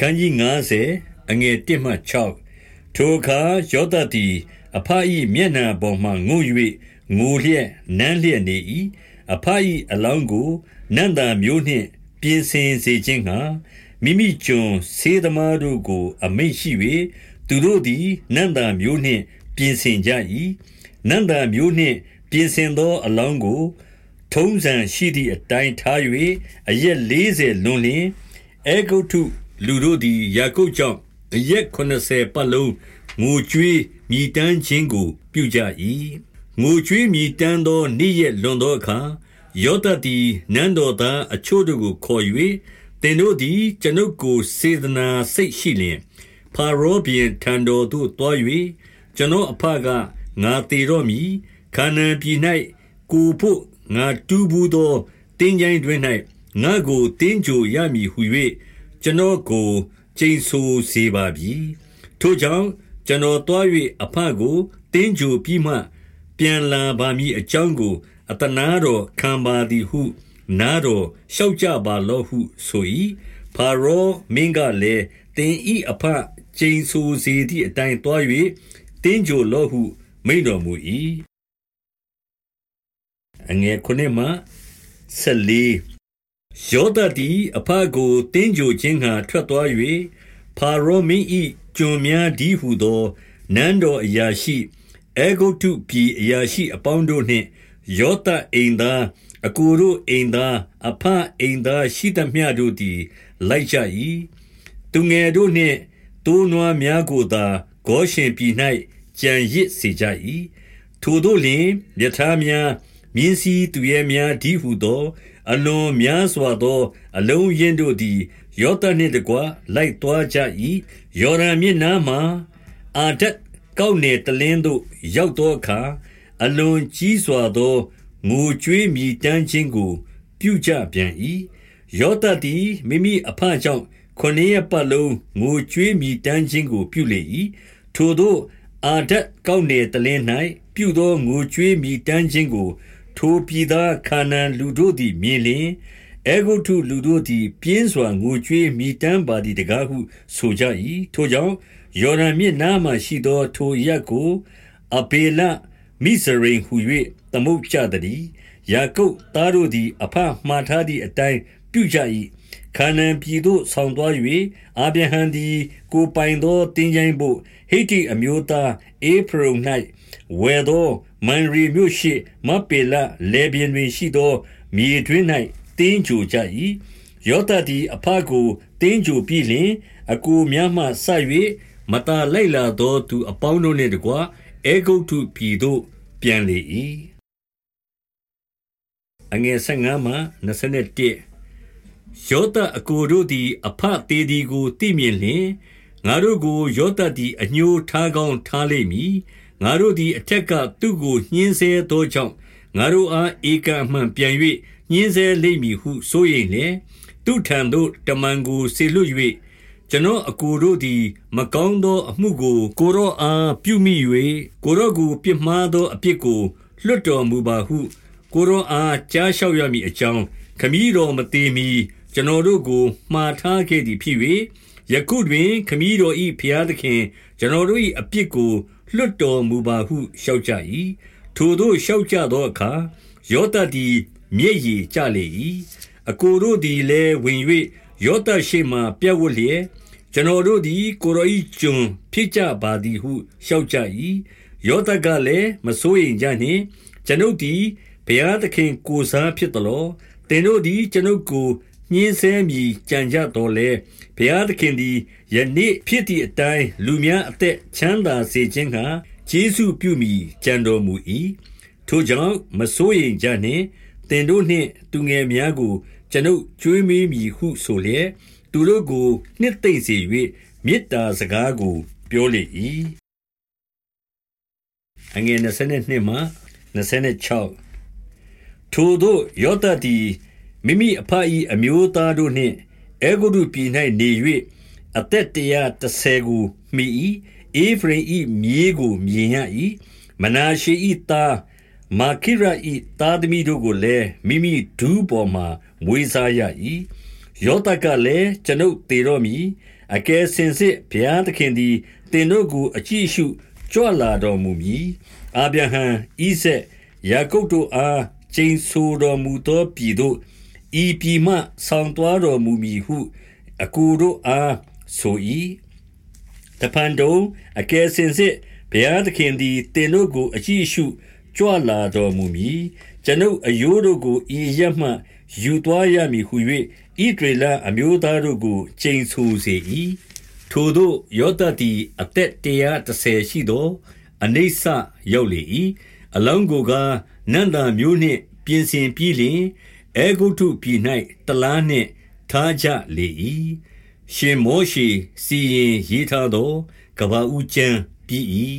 အခန်းကြီး90အငယ်1မှ6ထိုအခါယောသသည်အဖအ၏မျက်နှာပေါ်မှငုံ၍ငိုလျက်နမ်းလျက်နေ၏အဖအ၏အလောင်းကိုနန္တာမျိုးနှင့် ပြင်ဆင်စေခြင်းငှာမိမိကျွန်ဆေးသမားတို့ကို အမိန့်ရှိ၍သူတို့သည်နန္တာမျိုးနှင့် ပြင်ဆင်ကြ၏နန္တာမျိုးနှင့် ပြင်ဆင်သောအလောင်းကို ထုံးစံရှိသည့်အတိုင်းထား၍အရက်40လွန်လျင်အေဂုတ်ထု လူတို့သည်ယာကုပ်ကြောင့်အရက်80ပတ်လုံးငိုကြွေးမြည်တမ်းခြင်းကို ပြုကြ၏ငိုကြွေးမြည်တမ်းသောနေ့ရက်လွန်သောအခါယောသသည်နန်းတော်သားအချို့တို့ကိုခေါ်၍သင်တို့သည်ကျွန်ုပ်ကိုစေတနာစိတ်ရှိလျင်ဖာရောဘီယံထံတော်သို့တွား၍ကျွန်တော်အဖကငါတည်တော့မည်ခါနန်ပြည်၌ကိုဖို့ငါတူးဘူးသောတင်းကြိုင်းတွင်၌ငါကိုတင်းကြိုရမည်ဟု၍ ကျွန်တော်ကိုကျိန်ဆိုစေပါပြီထိုကြောင့်ကျွန်တော်တွား၍အဖကိုတင်းကြိုပြီးမှ ပြန်လာပါမည်အကြောင်းကိုအတနာတော်ခံပါသည်ဟု နားတော်လျှောက်ကြပါလော့ဟုဆို၏ဖာရောမင်းကလည်းတင်ဤအဖကျိန်ဆိုစေသည့်အတိုင်းတွား၍တင်းကြိုလော့ဟု မိန်တော်မူ၏အငယ်ခုနှစ်မှဆက်လေး ယောသသည်အဖကိုတင်းကြိုခြင်းငှာထွက်သွား၍ဖာရောမင်း၏ကျွန်များဒီဟုသော နန်းတော်အရာရှိအေဂုတ်တုပြည်အရာရှိအပေါင်းတို့နှင့် ယောသအိမ်သားအကိုတို့အိမ်သားအဖအိမ်သားရှိသမျှတို့သည် လိုက်ကြ၏သူငယ်တို့နှင့်တိုးနွားများကိုသာ ဂောရှင်ပြည်၌ကြံရစ်စေကြ၏ထိုတို့လျင်ယထာများ မြင်းစည်းသူရဲများဒီဟုသော အလွန်များစွာသော အလုံးရင်းတို့သည် ယောသနှင့်တကွ လိုက်သွားကြ၏ယော်ဒန်မြစ်နားမှအာဒတ်ကောက်နယ်တလင်းသို့ ရောက်သောအခါ အလွန်ကြီးစွာသော ငိုကြွေးမြည်တမ်းခြင်းကို ပြုကြပြန်၏ယောသသည် မိမိအဖကြောင့်ခொနည်းပတ်လုံး ငိုကြွေးမြည်တမ်းခြင်းကို ပြုလေ၏ထိုသောအာဒတ်ကောက်နယ်တလင်း၌ပြုသော ငိုကြွေးမြည်တမ်းခြင်းကို ထိုပြည်သားခါနန်လူတို့သည်မြင်လျင်အေဂုတုလူတို့သည် ပြင်းစွာငိုကြွေးမိတမ်းပါသည်တကားဟု ဆိုကြ၏ထိုကြောင့်ယော်ဒန်မြစ်နားမှရှိသော ထိုရက်ကို အဘေလမိစရိန်ဟု၍သမုတ်ကြသည်ယာကုပ်သားတို့သည် အဖမှားထားသည့်အတိုင်းပြုကြ၏ခါနန်ပြည်သို့ဆောင်းသွား၍အာဗြဟံသည် ကိုပိုင်သောတင်းကြိုင်းဘို့ဟိတိအမျိုးသားအေဖရုံ၌ဝယ်သော မန်ရီမြို့ရှိမပေလလေဘင်တွင်ရှိသော မြေတွင်၌တင်းကြိုကြ၏ယောသသည်အဖကိုတင်းကြိုပြီးလျှင်အကိုများမှဆ၍မตาလိုက်လာသောသူအပေါင်းတို့နှင့်တကွအေဂုတ်ထုပြည်သို့ပြန်လေ၏အငယ်15မှ21ယောသအကိုတို့သည် အဖသေးသည်ကိုသိမြင်လျင်ငါတို့ကိုယောသသည်အညှိုးထားကောင်းထားလိမ့်မည် ငါတို့သည်အထက်ကသူ့ကိုညှင်းဆဲသောကြောင့်ငါတို့အားဧကံမှန်ပြန်၍ညှင်းဆဲလိမ့်မည်ဟုဆိုရင်လေသူထံသို့တမန်ကိုဆေလွတ်၍ကျွန်တော်အကိုတို့သည် မကောင်းသောအမှုကို ကိုရောအားပြုမိ၍ကိုရောကိုပြစ်မှားသောအပြစ်ကိုလွတ်တော်မူပါဟု ကိုရောအားကြားလျှောက်ရမည်အကြောင်းခမည်းတော်မသေးမီကျွန်တော်တို့ကိုမှားထားခဲ့သည်ဖြစ်၍ယခုတွင်ခမည်းတော်၏ဖျားသခင်ကျွန်တော်တို့၏အပြစ်ကို လွတ်တော်မူပါဟုလျှောက်ကြ၏ထိုတို့လျှောက်ကြသောအခါယောသသည် မျက်ရည်ကျလေ၏အကိုတို့သည်လည်းဝင်၍ယောသရှိမှပြတ်ဝတ်လျက်ကျွန်တော်တို့သည် ကိုရောဤကျွန်ဖြစ်ကြပါသည်ဟုလျှောက်ကြ၏ယောသကလည်းမစိုးရင်ကြနှင့်ကျွန်ုပ်သည်ဘုရားသခင်ကိုစားဖြစ်တော်လောတင်တို့သည်ကျွန်ုပ်ကို ညှင်းဆဲမည်ကြံကြတော်လဲဘုရားသခင်သည်ယနေ့ဖြစ်သည့်အတိုင်းလူများအသက်ချမ်းသာစေခြင်းဟာကျေးဇူးပြုမိကြံတော်မူ၏ထိုကြောင့်မစိုးရိမ်ကြနှင့်တင်တို့နှင့်သူငယ်များကို ကျွန်ုပ်ကြွေးမေးမည်ဟုဆိုလျက်သူတို့ကိုနှစ်သိမ့်စေ၍မေတ္တာစကားကို ပြောလေ၏အငယ်22မှ26ထိုတို့ယောသတိ မိမိအဖအီအမျိုးသားတို့နှင့်အေဂုရုပြည်၌နေ၍အသက်တရာ30ကိုမိ၏အေဖရင်၏မြေးကို မြင်ရ၏မနာရှေ၏သား မာခိရ၏သားသမီးတို့ကိုလည်း မိမိဒူးပေါ်မှမွေးစားရ၏ယောသကလည်း ကျွန်ုပ်သေတော့မည် အကယ်စင်စစ် ဘုရားသခင်သည်တင်တို့ကို အကြည့်ရှု ကြွလာတော်မူမည် အာဗြဟံ ဣဇက် ယာကုပ်တို့အား ကျိန်ဆိုတော်မူသော ပြည်သို့ ဤပြည်မှဆောင်းသွားတော်မူမည်ဟုအကူတို့အားဆို၏တပန်တုံအကယ်စင်စစ်ဘုရားသခင်သည်တင်တို့ကိုအကြည့်ရှုကြွလာတော်မူမည်ကျွန်ုပ်အယိုးတို့ကိုဤရက်မှယူသွားရမည်ဟု၍ဣဒရေလအမျိုးသားတို့ကိုကျိန်ဆိုစေ၏ထိုတို့ယောသတိအသက်130ရှိသောအနေဆရောက်လေ၏အလောင်းကိုကနန္တာမျိုးနှင့် ပြင်ဆင်ပြီးလျှင် အေဂုတုပြည်၌တလားနှင့်ထားကြလေ၏ရှင်မောရှိစီရင်ရေးထားသောကဘာဦးကျမ်းပြီး၏